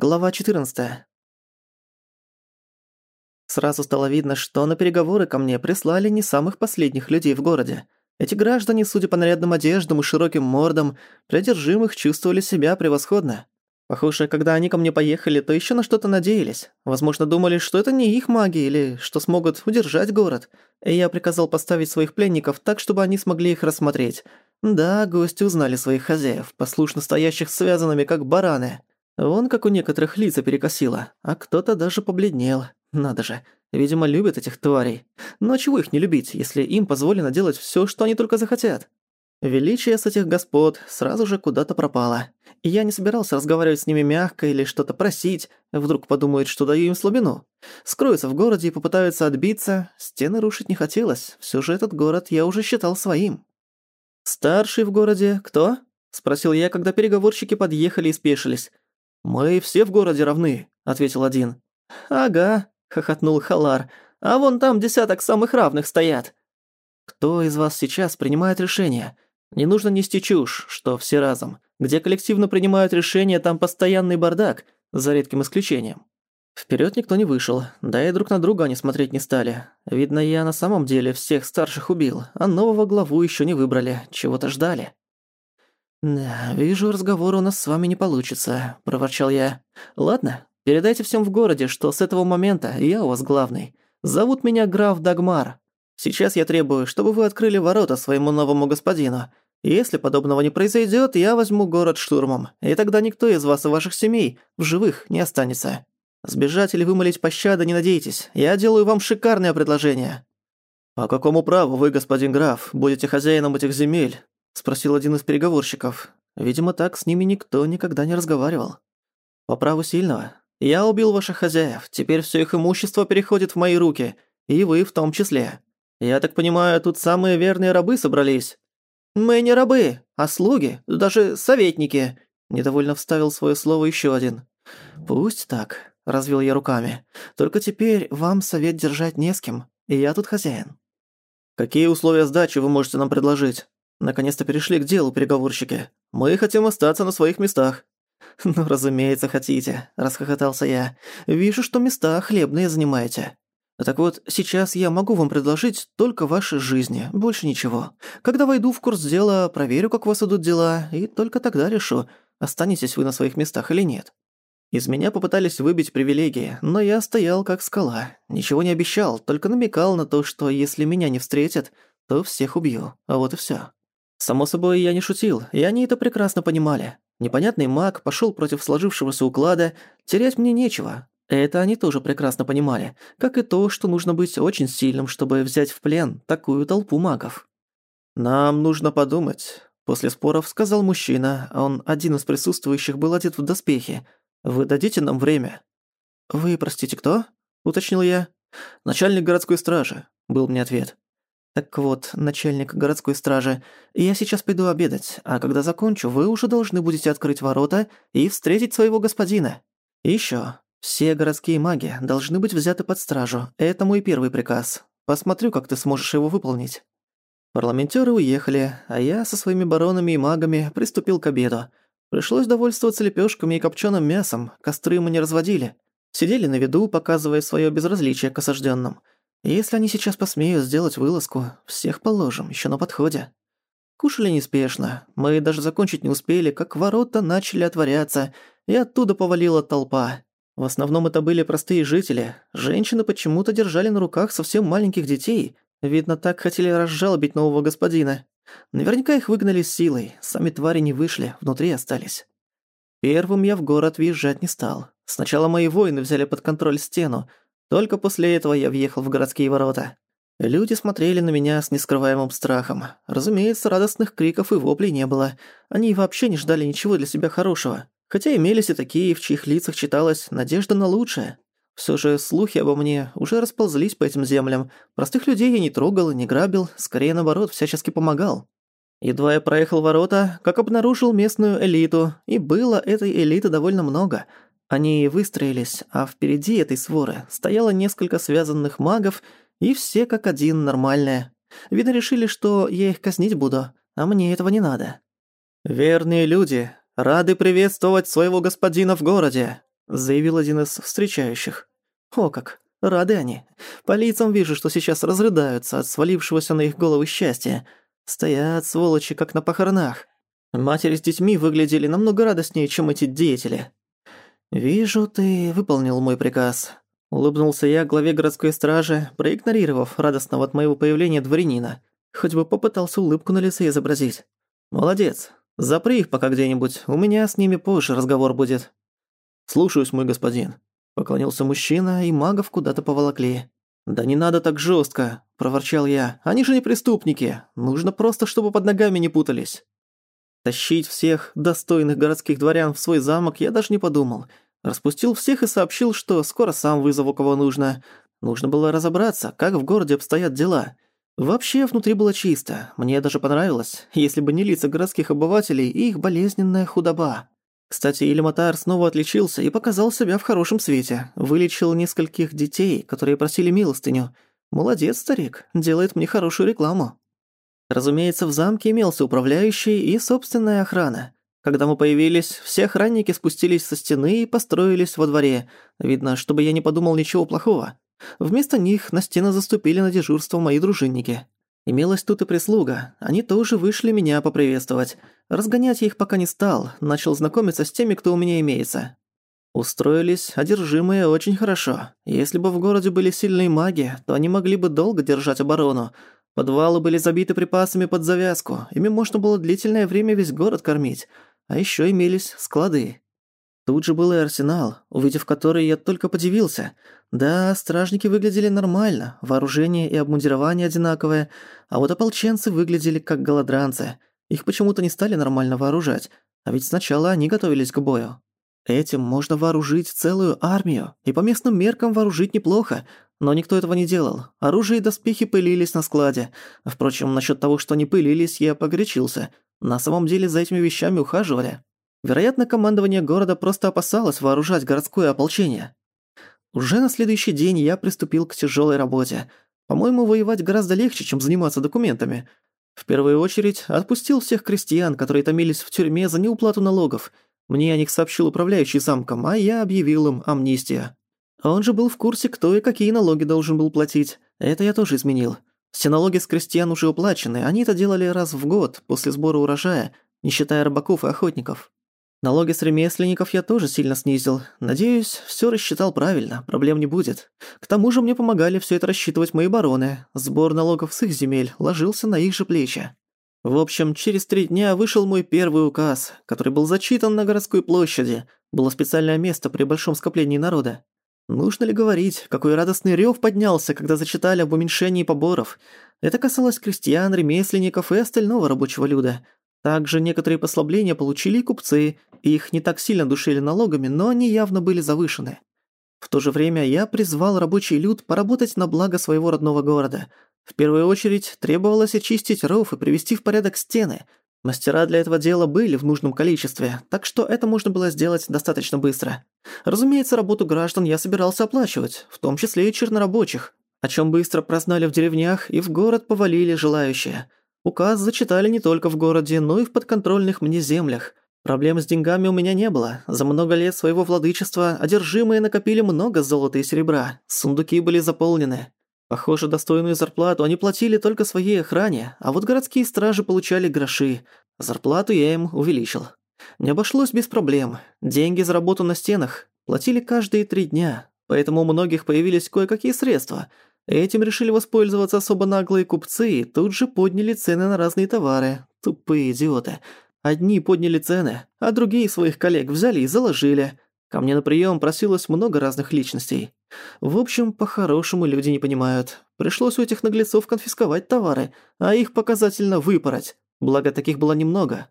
Глава 14. Сразу стало видно, что на переговоры ко мне прислали не самых последних людей в городе. Эти граждане, судя по нарядным одеждам и широким мордам, при одержимых чувствовали себя превосходно. Похоже, когда они ко мне поехали, то ещё на что-то надеялись. Возможно, думали, что это не их маги или что смогут удержать город. И я приказал поставить своих пленников так, чтобы они смогли их рассмотреть. Да, гости узнали своих хозяев, послушно стоящих связанными, как бараны. Вон как у некоторых лица перекосило, а кто-то даже побледнел. Надо же, видимо, любят этих тварей. Но чего их не любить, если им позволено делать всё, что они только захотят? Величие с этих господ сразу же куда-то пропало. И я не собирался разговаривать с ними мягко или что-то просить, вдруг подумают, что даю им слабину. Скроются в городе и попытаются отбиться, стены рушить не хотелось, всё же этот город я уже считал своим. «Старший в городе кто?» — спросил я, когда переговорщики подъехали и спешились. «Мы все в городе равны», — ответил один. «Ага», — хохотнул Халар. «А вон там десяток самых равных стоят». «Кто из вас сейчас принимает решение? Не нужно нести чушь, что все разом. Где коллективно принимают решения, там постоянный бардак, за редким исключением». Вперед никто не вышел, да и друг на друга они смотреть не стали. Видно, я на самом деле всех старших убил, а нового главу еще не выбрали, чего-то ждали. «Да, вижу, разговор у нас с вами не получится», – проворчал я. «Ладно, передайте всем в городе, что с этого момента я у вас главный. Зовут меня граф Дагмар. Сейчас я требую, чтобы вы открыли ворота своему новому господину. Если подобного не произойдет, я возьму город штурмом, и тогда никто из вас и ваших семей в живых не останется. Сбежать или вымолить пощады не надейтесь, я делаю вам шикарное предложение». «По какому праву вы, господин граф, будете хозяином этих земель?» Спросил один из переговорщиков. Видимо, так с ними никто никогда не разговаривал. По праву сильного. Я убил ваших хозяев, теперь все их имущество переходит в мои руки, и вы в том числе. Я так понимаю, тут самые верные рабы собрались. Мы не рабы, а слуги, даже советники, недовольно вставил свое слово еще один. Пусть так, развел я руками. Только теперь вам совет держать не с кем, и я тут хозяин. Какие условия сдачи вы можете нам предложить? Наконец-то перешли к делу, переговорщики. Мы хотим остаться на своих местах». «Ну, разумеется, хотите», – расхохотался я. «Вижу, что места хлебные занимаете. Так вот, сейчас я могу вам предложить только ваши жизни, больше ничего. Когда войду в курс дела, проверю, как у вас идут дела, и только тогда решу, останетесь вы на своих местах или нет». Из меня попытались выбить привилегии, но я стоял как скала. Ничего не обещал, только намекал на то, что если меня не встретят, то всех убью. А вот и всё. Само собой, я не шутил, и они это прекрасно понимали. Непонятный маг пошёл против сложившегося уклада, терять мне нечего. Это они тоже прекрасно понимали, как и то, что нужно быть очень сильным, чтобы взять в плен такую толпу магов. «Нам нужно подумать», – после споров сказал мужчина, а он один из присутствующих был одет в доспехи. «Вы дадите нам время?» «Вы, простите, кто?» – уточнил я. «Начальник городской стражи», – был мне ответ. «Так вот, начальник городской стражи, я сейчас пойду обедать, а когда закончу, вы уже должны будете открыть ворота и встретить своего господина. И ещё, все городские маги должны быть взяты под стражу, это мой первый приказ. Посмотрю, как ты сможешь его выполнить». Парламентёры уехали, а я со своими баронами и магами приступил к обеду. Пришлось довольствоваться лепёшками и копченым мясом, костры мы не разводили. Сидели на виду, показывая своё безразличие к осаждённым – если они сейчас посмеют сделать вылазку, всех положим, еще на подходе. Кушали неспешно. Мы даже закончить не успели, как ворота начали отворяться, и оттуда повалила толпа. В основном это были простые жители. Женщины почему-то держали на руках совсем маленьких детей. Видно, так хотели разжалобить нового господина. Наверняка их выгнали силой. Сами твари не вышли, внутри остались. Первым я в город въезжать не стал. Сначала мои воины взяли под контроль стену, только после этого я въехал в городские ворота. Люди смотрели на меня с нескрываемым страхом. Разумеется, радостных криков и воплей не было. Они вообще не ждали ничего для себя хорошего. Хотя имелись и такие, в чьих лицах читалась надежда на лучшее. Всё же слухи обо мне уже расползлись по этим землям. Простых людей я не трогал и не грабил, скорее наоборот, всячески помогал. Едва я проехал ворота, как обнаружил местную элиту, и было этой элиты довольно много – они выстроились, а впереди этой своры стояло несколько связанных магов, и все как один нормальные. Видно, решили, что я их казнить буду, а мне этого не надо. «Верные люди, рады приветствовать своего господина в городе», заявил один из встречающих. «О как! Рады они. По лицам вижу, что сейчас разрыдаются от свалившегося на их головы счастья. Стоят, сволочи, как на похоронах. Матери с детьми выглядели намного радостнее, чем эти деятели. «Вижу, ты выполнил мой приказ», — улыбнулся я главе городской стражи, проигнорировав радостного от моего появления дворянина. Хоть бы попытался улыбку на лице изобразить. «Молодец. Запри их пока где-нибудь, у меня с ними позже разговор будет». «Слушаюсь, мой господин», — поклонился мужчина, и магов куда-то поволокли. «Да не надо так жестко, проворчал я. «Они же не преступники. Нужно просто, чтобы под ногами не путались». Тащить всех достойных городских дворян в свой замок я даже не подумал. Распустил всех и сообщил, что скоро сам вызову кого нужно. Нужно было разобраться, как в городе обстоят дела. Вообще, внутри было чисто. Мне даже понравилось, если бы не лица городских обывателей и их болезненная худоба. Кстати, Ильматар снова отличился и показал себя в хорошем свете. Вылечил нескольких детей, которые просили милостыню. Молодец, старик, делает мне хорошую рекламу. Разумеется, в замке имелся управляющий и собственная охрана. Когда мы появились, все охранники спустились со стены и построились во дворе. Видно, чтобы я не подумал ничего плохого. Вместо них на стены заступили на дежурство мои дружинники. Имелась тут и прислуга. Они тоже вышли меня поприветствовать. Разгонять я их пока не стал, начал знакомиться с теми, кто у меня имеется. Устроились одержимые очень хорошо. Если бы в городе были сильные маги, то они могли бы долго держать оборону, Подвалы были забиты припасами под завязку, ими можно было длительное время весь город кормить, а еще имелись склады. Тут же был и арсенал, увидев который я только подивился. Да, стражники выглядели нормально, вооружение и обмундирование одинаковое, а вот ополченцы выглядели как голодранцы. Их почему-то не стали нормально вооружать, а ведь сначала они готовились к бою. Этим можно вооружить целую армию, и по местным меркам вооружить неплохо, но никто этого не делал. Оружие и доспехи пылились на складе. Впрочем, насчет того, что они пылились, я погорячился. На самом деле за этими вещами ухаживали. Вероятно, командование города просто опасалось вооружать городское ополчение. Уже на следующий день я приступил к тяжелой работе. По-моему, воевать гораздо легче, чем заниматься документами. В первую очередь, отпустил всех крестьян, которые томились в тюрьме за неуплату налогов. Мне о них сообщил управляющий замком, а я объявил им амнистию. Он же был в курсе, кто и какие налоги должен был платить. Это я тоже изменил. Все налоги с крестьян уже уплачены, они это делали раз в год, после сбора урожая, не считая рыбаков и охотников. Налоги с ремесленников я тоже сильно снизил. Надеюсь, все рассчитал правильно, проблем не будет. К тому же мне помогали все это рассчитывать мои бароны. Сбор налогов с их земель ложился на их же плечи. В общем, через три дня вышел мой первый указ, который был зачитан на городской площади. Было специальное место при большом скоплении народа. Нужно ли говорить, какой радостный рев поднялся, когда зачитали об уменьшении поборов. Это касалось крестьян, ремесленников и остального рабочего люда. Также некоторые послабления получили и купцы, их не так сильно душили налогами, но они явно были завышены. В то же время я призвал рабочий люд поработать на благо своего родного города. В первую очередь требовалось очистить ров и привести в порядок стены – Мастера для этого дела были в нужном количестве, так что это можно было сделать достаточно быстро. Разумеется, работу граждан я собирался оплачивать, в том числе и чернорабочих, о чем быстро прознали в деревнях и в город повалили желающие. Указ зачитали не только в городе, но и в подконтрольных мне землях. Проблем с деньгами у меня не было. За много лет своего владычества одержимые накопили много золота и серебра. Сундуки были заполнены. Похоже, достойную зарплату они платили только своей охране, а вот городские стражи получали гроши. Зарплату я им увеличил. Не обошлось без проблем. Деньги за работу на стенах платили каждые три дня, поэтому у многих появились кое-какие средства. Этим решили воспользоваться особо наглые купцы и тут же подняли цены на разные товары. Тупые идиоты. Одни подняли цены, а другие своих коллег взяли и заложили. Ко мне на прием просилось много разных личностей. В общем, по-хорошему люди не понимают. Пришлось у этих наглецов конфисковать товары, а их показательно выпороть. Благо, таких было немного.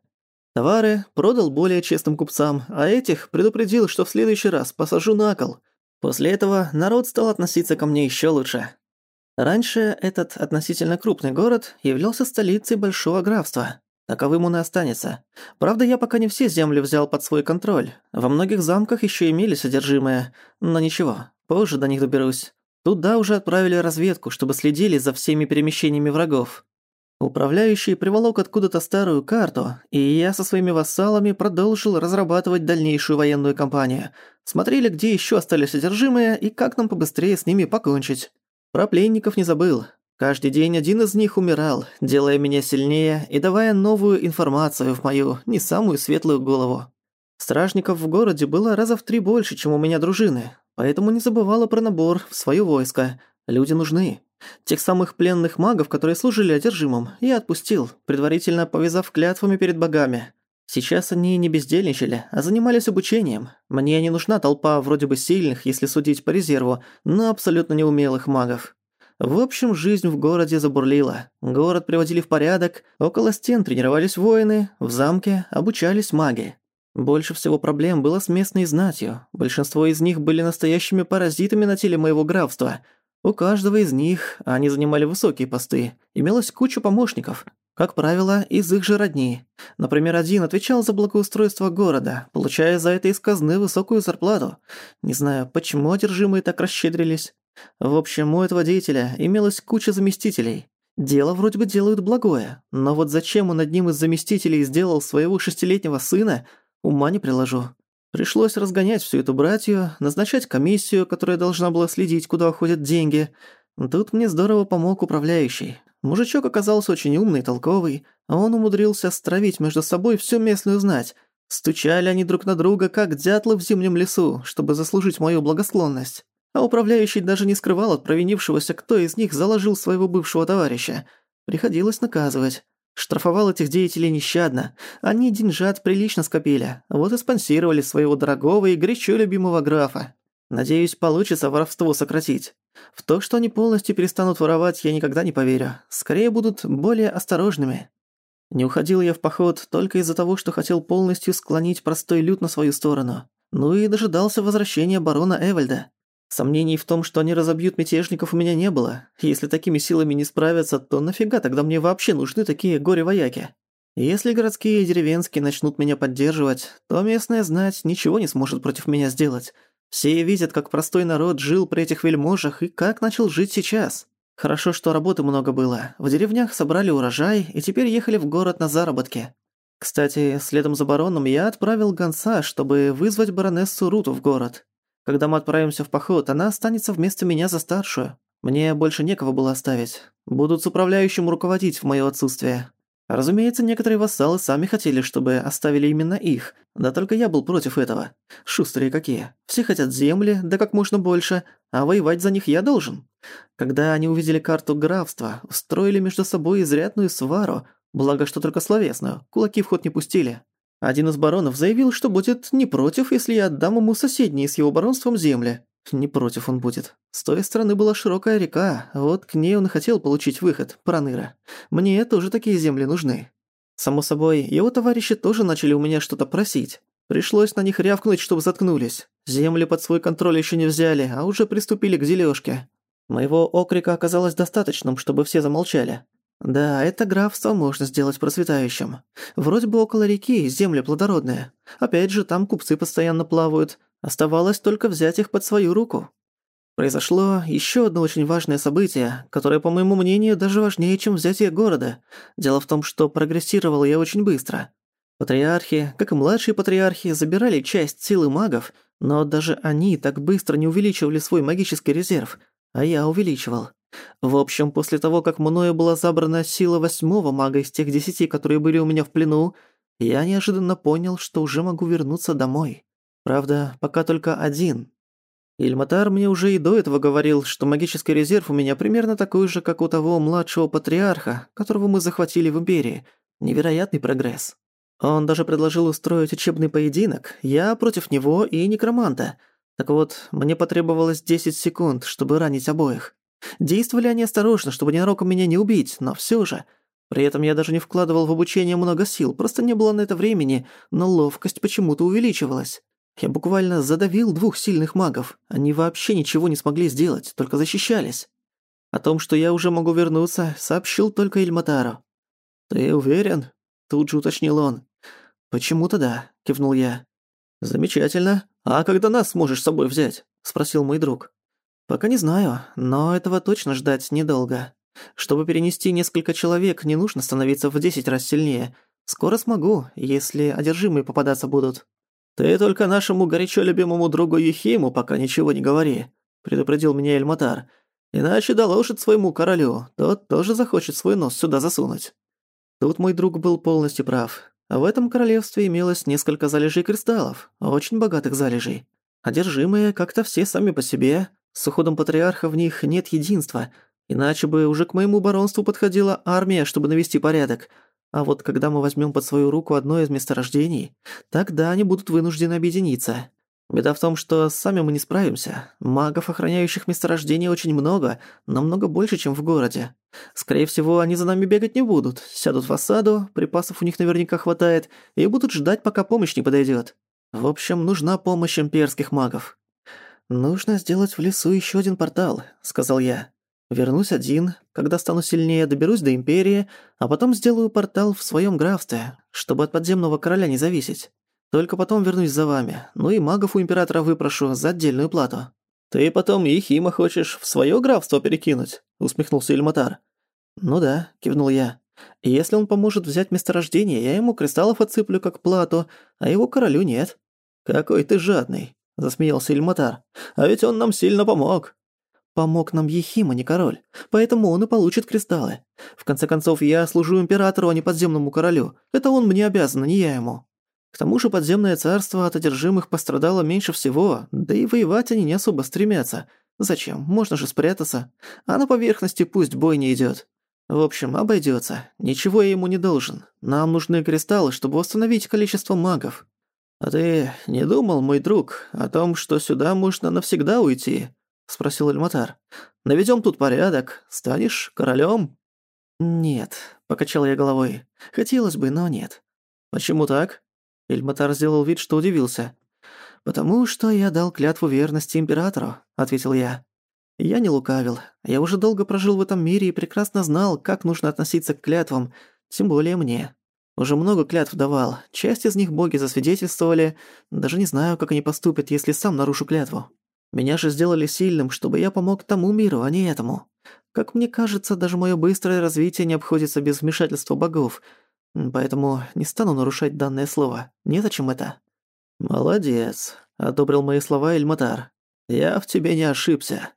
Товары продал более честным купцам, а этих предупредил, что в следующий раз посажу на кол. После этого народ стал относиться ко мне еще лучше. Раньше этот относительно крупный город являлся столицей большого графства. Таковым он и останется. Правда, я пока не все земли взял под свой контроль. Во многих замках еще имели содержимое. Но ничего, позже до них доберусь. Туда уже отправили разведку, чтобы следили за всеми перемещениями врагов. Управляющий приволок откуда-то старую карту, и я со своими вассалами продолжил разрабатывать дальнейшую военную кампанию. Смотрели, где еще остались содержимые и как нам побыстрее с ними покончить. Про пленников не забыл. Каждый день один из них умирал, делая меня сильнее и давая новую информацию в мою, не самую светлую голову. Стражников в городе было раза в три больше, чем у меня дружины, поэтому не забывала про набор в своё войско. Люди нужны. Тех самых пленных магов, которые служили одержимым, я отпустил, предварительно повязав клятвами перед богами. Сейчас они не бездельничали, а занимались обучением. Мне не нужна толпа вроде бы сильных, если судить по резерву, но абсолютно неумелых магов. В общем, жизнь в городе забурлила. Город приводили в порядок, около стен тренировались воины, в замке обучались маги. Больше всего проблем было с местной знатью. Большинство из них были настоящими паразитами на теле моего графства – у каждого из них, они занимали высокие посты, имелось куча помощников, как правило, из их же родни. Например, один отвечал за благоустройство города, получая за это из казны высокую зарплату. Не знаю, почему одержимые так расщедрились. В общем, у этого деятеля имелась куча заместителей. Дело вроде бы делают благое, но вот зачем он одним из заместителей сделал своего шестилетнего сына, ума не приложу. Пришлось разгонять всю эту братью, назначать комиссию, которая должна была следить, куда уходят деньги. Тут мне здорово помог управляющий. Мужичок оказался очень умный, толковый, а он умудрился стравить между собой всю местную знать. Стучали они друг на друга, как дятлы в зимнем лесу, чтобы заслужить мою благосклонность. А управляющий даже не скрывал от провинившегося, кто из них заложил своего бывшего товарища. Приходилось наказывать. Штрафовал этих деятелей нещадно. Они деньжат прилично скопили. Вот и спонсировали своего дорогого и горячо любимого графа. Надеюсь, получится воровство сократить. В то, что они полностью перестанут воровать, я никогда не поверю. Скорее будут более осторожными. Не уходил я в поход только из-за того, что хотел полностью склонить простой люд на свою сторону. Ну и дожидался возвращения барона Эвальда. Сомнений в том, что они разобьют мятежников, у меня не было. Если такими силами не справятся, то нафига тогда мне вообще нужны такие горе-вояки? Если городские и деревенские начнут меня поддерживать, то местная знать ничего не сможет против меня сделать. Все видят, как простой народ жил при этих вельможах и как начал жить сейчас. Хорошо, что работы много было. В деревнях собрали урожай и теперь ехали в город на заработки. Кстати, следом за бароном я отправил гонца, чтобы вызвать баронессу Руту в город. Когда мы отправимся в поход, она останется вместо меня за старшую. Мне больше некого было оставить. Будут с управляющим руководить в моё отсутствие. Разумеется, некоторые вассалы сами хотели, чтобы оставили именно их. Да только я был против этого. Шустрые какие. Все хотят земли, да как можно больше, а воевать за них я должен. Когда они увидели карту графства, устроили между собой изрядную свару, благо что только словесную, кулаки в ход не пустили. Один из баронов заявил, что будет не против, если я отдам ему соседние с его баронством земли. Не против он будет. С той стороны была широкая река, вот к ней он и хотел получить выход, Проныра. Мне тоже такие земли нужны. Само собой, его товарищи тоже начали у меня что-то просить. Пришлось на них рявкнуть, чтобы заткнулись. Земли под свой контроль еще не взяли, а уже приступили к дележке. Моего окрика оказалось достаточным, чтобы все замолчали. Да, это графство можно сделать процветающим. Вроде бы около реки земля плодородная. Опять же, там купцы постоянно плавают. Оставалось только взять их под свою руку. Произошло еще одно очень важное событие, которое, по моему мнению, даже важнее, чем взятие города. Дело в том, что прогрессировал я очень быстро. Патриархи, как и младшие патриархи, забирали часть силы магов, но даже они так быстро не увеличивали свой магический резерв, а я увеличивал. В общем, после того, как мною была забрана сила восьмого мага из тех десяти, которые были у меня в плену, я неожиданно понял, что уже могу вернуться домой. Правда, пока только один. Ильматар мне уже и до этого говорил, что магический резерв у меня примерно такой же, как у того младшего патриарха, которого мы захватили в Империи. Невероятный прогресс. Он даже предложил устроить учебный поединок, я против него и некроманта. Так вот, мне потребовалось 10 секунд, чтобы ранить обоих. Действовали они осторожно, чтобы ненароком меня не убить, но всё же. При этом я даже не вкладывал в обучение много сил, просто не было на это времени, но ловкость почему-то увеличивалась. Я буквально задавил двух сильных магов. Они вообще ничего не смогли сделать, только защищались. О том, что я уже могу вернуться, сообщил только Ильматару. «Ты уверен?» – тут же уточнил он. «Почему-то да», – кивнул я. «Замечательно. А когда нас сможешь с собой взять?» – спросил мой друг. «Пока не знаю, но этого точно ждать недолго. Чтобы перенести несколько человек, не нужно становиться в десять раз сильнее. Скоро смогу, если одержимые попадаться будут». «Ты только нашему горячо любимому другу Ехиму пока ничего не говори», — предупредил меня Эльматар. «Иначе доложит своему королю, тот тоже захочет свой нос сюда засунуть». Тут мой друг был полностью прав. В этом королевстве имелось несколько залежей кристаллов, очень богатых залежей. Одержимые как-то все сами по себе, с уходом патриарха в них нет единства, иначе бы уже к моему баронству подходила армия, чтобы навести порядок. А вот когда мы возьмем под свою руку одно из месторождений, тогда они будут вынуждены объединиться. Беда в том, что сами мы не справимся. Магов, охраняющих месторождения, очень много, намного больше, чем в городе. Скорее всего, они за нами бегать не будут, сядут в осаду, припасов у них наверняка хватает, и будут ждать, пока помощь не подойдет. В общем, нужна помощь имперских магов. «Нужно сделать в лесу еще один портал», — сказал я. «Вернусь один, когда стану сильнее, доберусь до Империи, а потом сделаю портал в своем графстве, чтобы от подземного короля не зависеть. Только потом вернусь за вами. Ну и магов у императора выпрошу за отдельную плату». «Ты потом Ехима хочешь в своё графство перекинуть?» — усмехнулся Ильматар. «Ну да», — кивнул я. «Если он поможет взять месторождение, я ему кристаллов отсыплю как плату, а его королю нет». «Какой ты жадный», — засмеялся Ильматар. «А ведь он нам сильно помог». «Помог нам Ехима, не король, поэтому он и получит кристаллы. В конце концов, я служу императору, а не подземному королю. Это он мне обязан, а не я ему». К тому же подземное царство от одержимых пострадало меньше всего, да и воевать они не особо стремятся. Зачем? Можно же спрятаться. А на поверхности пусть бой не идёт. В общем, обойдётся. Ничего я ему не должен. Нам нужны кристаллы, чтобы восстановить количество магов. А ты не думал, мой друг, о том, что сюда можно навсегда уйти? спросил Эльматар. Наведём тут порядок, станешь королём? Нет, покачал я головой. Хотелось бы, но нет. Почему так? Эльматар сделал вид, что удивился. «Потому что я дал клятву верности императору», — ответил я. Я не лукавил. Я уже долго прожил в этом мире и прекрасно знал, как нужно относиться к клятвам, тем более мне. Уже много клятв давал, часть из них боги засвидетельствовали, даже не знаю, как они поступят, если сам нарушу клятву. Меня же сделали сильным, чтобы я помог тому миру, а не этому. Как мне кажется, даже моё быстрое развитие не обходится без вмешательства богов — Поэтому не стану нарушать данное слово. Незачем это». «Молодец», — одобрил мои слова Эльматар. «Я в тебе не ошибся».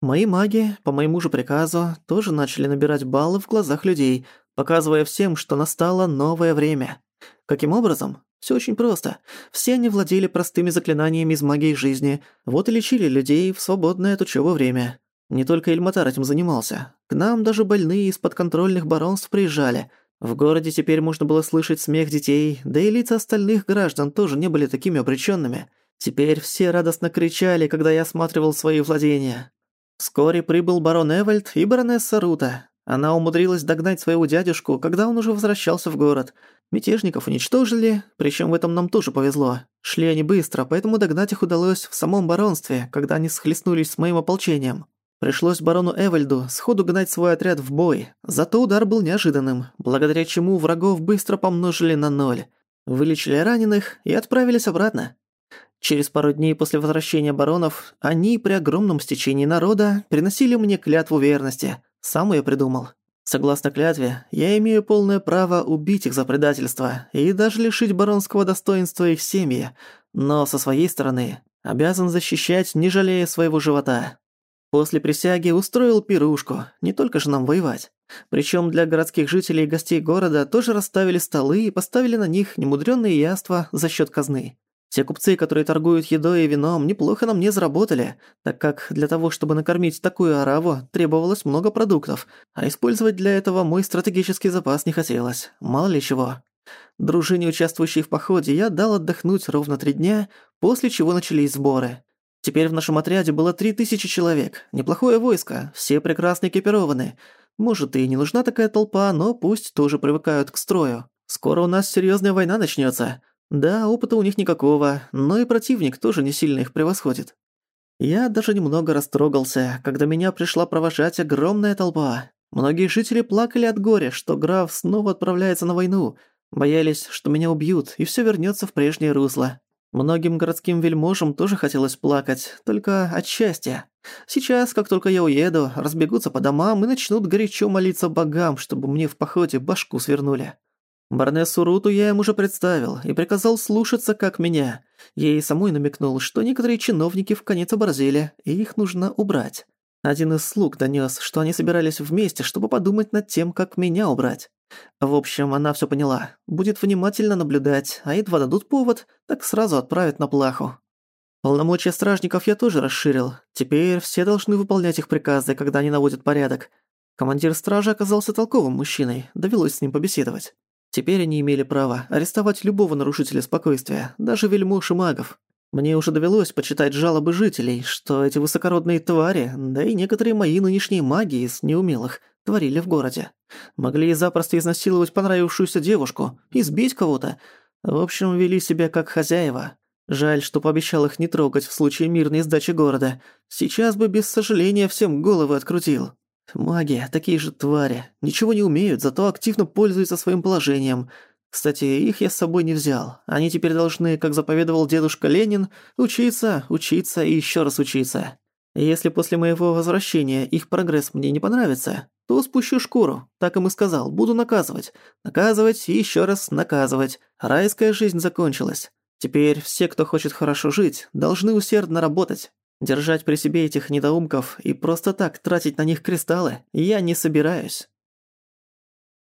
Мои маги, по моему же приказу, тоже начали набирать баллы в глазах людей, показывая всем, что настало новое время. Каким образом? Все очень просто. Все они владели простыми заклинаниями из магии жизни, вот и лечили людей в свободное от учёбы время. Не только Эльматар этим занимался. К нам даже больные из подконтрольных баронств приезжали — в городе теперь можно было слышать смех детей, да и лица остальных граждан тоже не были такими обречёнными. Теперь все радостно кричали, когда я осматривал свои владения. Вскоре прибыл барон Эвальд и баронесса Рута. Она умудрилась догнать своего дядюшку, когда он уже возвращался в город. Мятежников уничтожили, причём в этом нам тоже повезло. Шли они быстро, поэтому догнать их удалось в самом баронстве, когда они схлестнулись с моим ополчением. Пришлось барону Эвальду сходу гнать свой отряд в бой, зато удар был неожиданным, благодаря чему врагов быстро помножили на ноль. Вылечили раненых и отправились обратно. Через пару дней после возвращения баронов они при огромном стечении народа приносили мне клятву верности. Сам я придумал. Согласно клятве, я имею полное право убить их за предательство и даже лишить баронского достоинства их семьи, но со своей стороны обязан защищать, не жалея своего живота. После присяги устроил пирушку, не только же нам воевать. Причём для городских жителей и гостей города тоже расставили столы и поставили на них немудрённые яства за счёт казны. Те купцы, которые торгуют едой и вином, неплохо на мне заработали, так как для того, чтобы накормить такую ораву, требовалось много продуктов, а использовать для этого мой стратегический запас не хотелось, мало ли чего. Дружине, участвующей в походе, я дал отдохнуть ровно три дня, после чего начались сборы. Теперь в нашем отряде было три тысячи человек. Неплохое войско, все прекрасно экипированы. Может, и не нужна такая толпа, но пусть тоже привыкают к строю. Скоро у нас серьезная война начнется. Да, опыта у них никакого, но и противник тоже не сильно их превосходит. Я даже немного растрогался, когда меня пришла провожать огромная толпа. Многие жители плакали от горя, что граф снова отправляется на войну. Боялись, что меня убьют, и все вернется в прежнее русло. Многим городским вельможам тоже хотелось плакать, только от счастья. Сейчас, как только я уеду, разбегутся по домам и начнут горячо молиться богам, чтобы мне в походе башку свернули. Барнессу Руту я им уже представил и приказал слушаться, как меня. Ей самой намекнул, что некоторые чиновники в конец оборзели, и их нужно убрать. Один из слуг донёс, что они собирались вместе, чтобы подумать над тем, как меня убрать. В общем, она всё поняла. Будет внимательно наблюдать, а едва дадут повод, так сразу отправят на плаху. Полномочия стражников я тоже расширил. Теперь все должны выполнять их приказы, когда они наводят порядок. Командир стражи оказался толковым мужчиной, довелось с ним побеседовать. Теперь они имели право арестовать любого нарушителя спокойствия, даже вельмож и магов. Мне уже довелось почитать жалобы жителей, что эти высокородные твари, да и некоторые мои нынешние маги из неумелых, творили в городе. Могли запросто изнасиловать понравившуюся девушку, избить кого-то. В общем, вели себя как хозяева. Жаль, что пообещал их не трогать в случае мирной сдачи города. Сейчас бы без сожаления всем головы открутил. Маги, такие же твари. Ничего не умеют, зато активно пользуются своим положением. Кстати, их я с собой не взял. Они теперь должны, как заповедовал дедушка Ленин, учиться, учиться и еще раз учиться. Если после моего возвращения их прогресс мне не понравится, то спущу шкуру. Так им и сказал, буду наказывать. Наказывать и еще раз наказывать. Райская жизнь закончилась. Теперь все, кто хочет хорошо жить, должны усердно работать. Держать при себе этих недоумков и просто так тратить на них кристаллы я не собираюсь.